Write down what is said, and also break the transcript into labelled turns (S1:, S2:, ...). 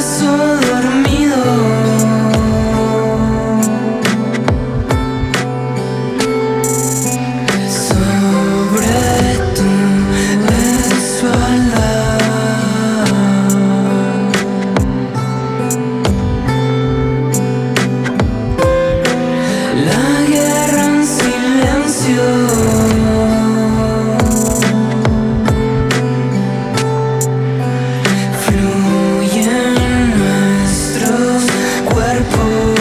S1: soul Cuerpo.